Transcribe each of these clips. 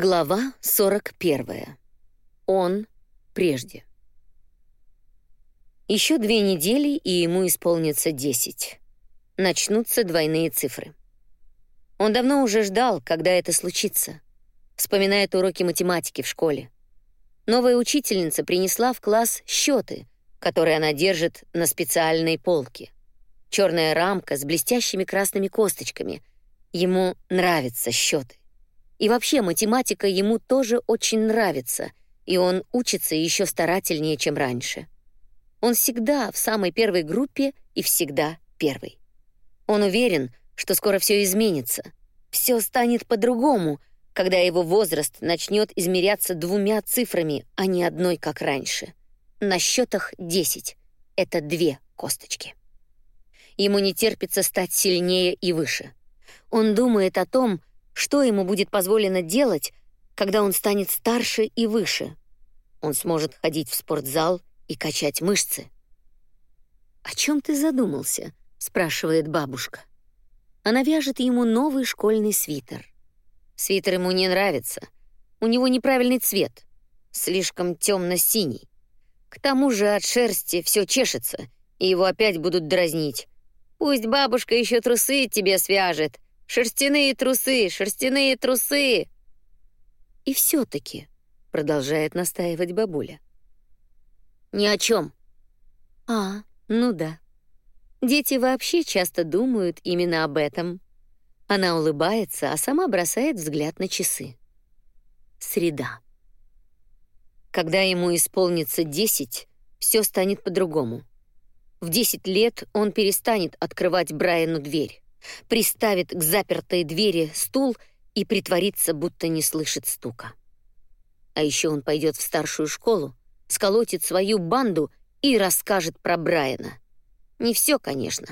Глава 41. Он прежде. Еще две недели, и ему исполнится 10. Начнутся двойные цифры. Он давно уже ждал, когда это случится. Вспоминает уроки математики в школе. Новая учительница принесла в класс счеты, которые она держит на специальной полке. Черная рамка с блестящими красными косточками. Ему нравятся счеты. И вообще математика ему тоже очень нравится, и он учится еще старательнее, чем раньше. Он всегда в самой первой группе и всегда первый. Он уверен, что скоро все изменится. Все станет по-другому, когда его возраст начнет измеряться двумя цифрами, а не одной, как раньше. На счетах 10 — это две косточки. Ему не терпится стать сильнее и выше. Он думает о том, что ему будет позволено делать, когда он станет старше и выше. Он сможет ходить в спортзал и качать мышцы. «О чем ты задумался?» — спрашивает бабушка. Она вяжет ему новый школьный свитер. Свитер ему не нравится. У него неправильный цвет, слишком темно-синий. К тому же от шерсти все чешется, и его опять будут дразнить. Пусть бабушка еще трусы тебе свяжет, Шерстяные трусы, шерстяные трусы!» «И все-таки», — продолжает настаивать бабуля. «Ни о чем». «А, ну да. Дети вообще часто думают именно об этом». Она улыбается, а сама бросает взгляд на часы. Среда. Когда ему исполнится десять, все станет по-другому. В десять лет он перестанет открывать Брайану дверь приставит к запертой двери стул и притворится, будто не слышит стука. А еще он пойдет в старшую школу, сколотит свою банду и расскажет про Брайана. Не все, конечно.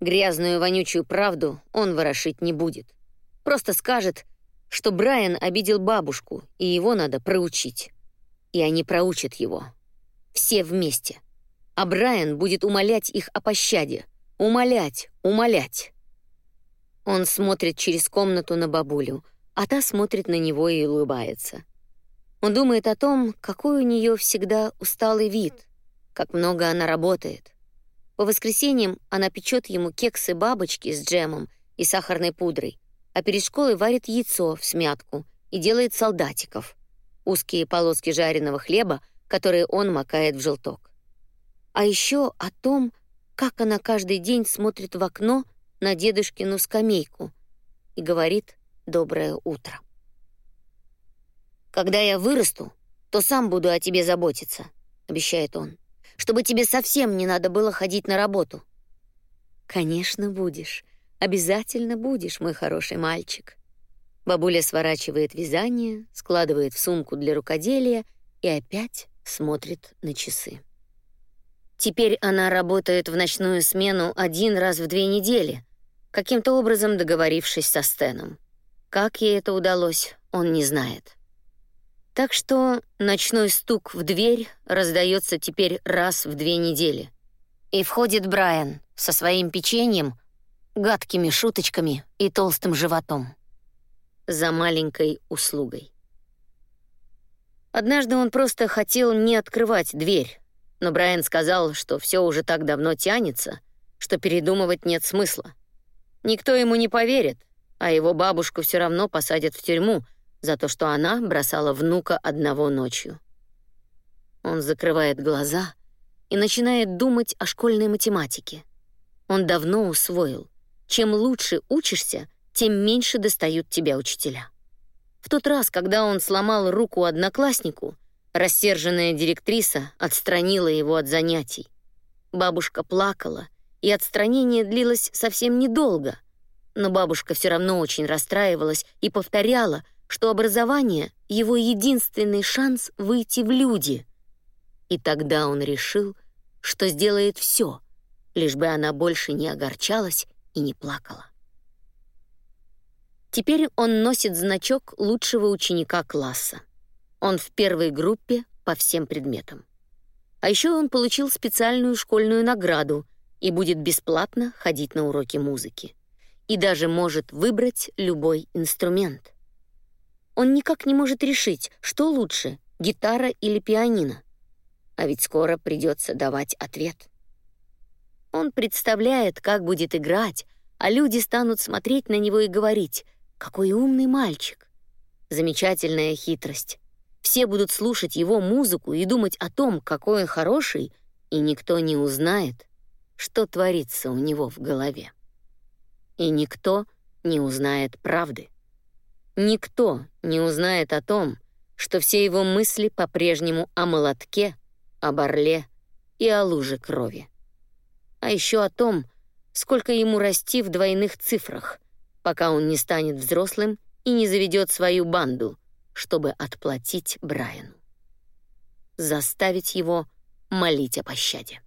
Грязную вонючую правду он ворошить не будет. Просто скажет, что Брайан обидел бабушку, и его надо проучить. И они проучат его. Все вместе. А Брайан будет умолять их о пощаде. Умолять, умолять. Он смотрит через комнату на бабулю, а та смотрит на него и улыбается. Он думает о том, какой у нее всегда усталый вид, как много она работает. По воскресеньям она печет ему кексы-бабочки с джемом и сахарной пудрой, а перед школой варит яйцо в смятку и делает солдатиков, узкие полоски жареного хлеба, которые он макает в желток. А еще о том, как она каждый день смотрит в окно на дедушкину скамейку и говорит «доброе утро». «Когда я вырасту, то сам буду о тебе заботиться», — обещает он, «чтобы тебе совсем не надо было ходить на работу». «Конечно, будешь. Обязательно будешь, мой хороший мальчик». Бабуля сворачивает вязание, складывает в сумку для рукоделия и опять смотрит на часы. Теперь она работает в ночную смену один раз в две недели, каким-то образом договорившись со Стеном. Как ей это удалось, он не знает. Так что ночной стук в дверь раздается теперь раз в две недели. И входит Брайан со своим печеньем, гадкими шуточками и толстым животом. За маленькой услугой. Однажды он просто хотел не открывать дверь, но Брайан сказал, что все уже так давно тянется, что передумывать нет смысла. Никто ему не поверит, а его бабушку все равно посадят в тюрьму за то, что она бросала внука одного ночью. Он закрывает глаза и начинает думать о школьной математике. Он давно усвоил, чем лучше учишься, тем меньше достают тебя учителя. В тот раз, когда он сломал руку однокласснику, рассерженная директриса отстранила его от занятий. Бабушка плакала и отстранение длилось совсем недолго. Но бабушка все равно очень расстраивалась и повторяла, что образование — его единственный шанс выйти в люди. И тогда он решил, что сделает все, лишь бы она больше не огорчалась и не плакала. Теперь он носит значок лучшего ученика класса. Он в первой группе по всем предметам. А еще он получил специальную школьную награду — и будет бесплатно ходить на уроки музыки. И даже может выбрать любой инструмент. Он никак не может решить, что лучше — гитара или пианино. А ведь скоро придется давать ответ. Он представляет, как будет играть, а люди станут смотреть на него и говорить «Какой умный мальчик!» Замечательная хитрость. Все будут слушать его музыку и думать о том, какой он хороший, и никто не узнает, что творится у него в голове. И никто не узнает правды. Никто не узнает о том, что все его мысли по-прежнему о молотке, о борле и о луже крови. А еще о том, сколько ему расти в двойных цифрах, пока он не станет взрослым и не заведет свою банду, чтобы отплатить Брайану. Заставить его молить о пощаде.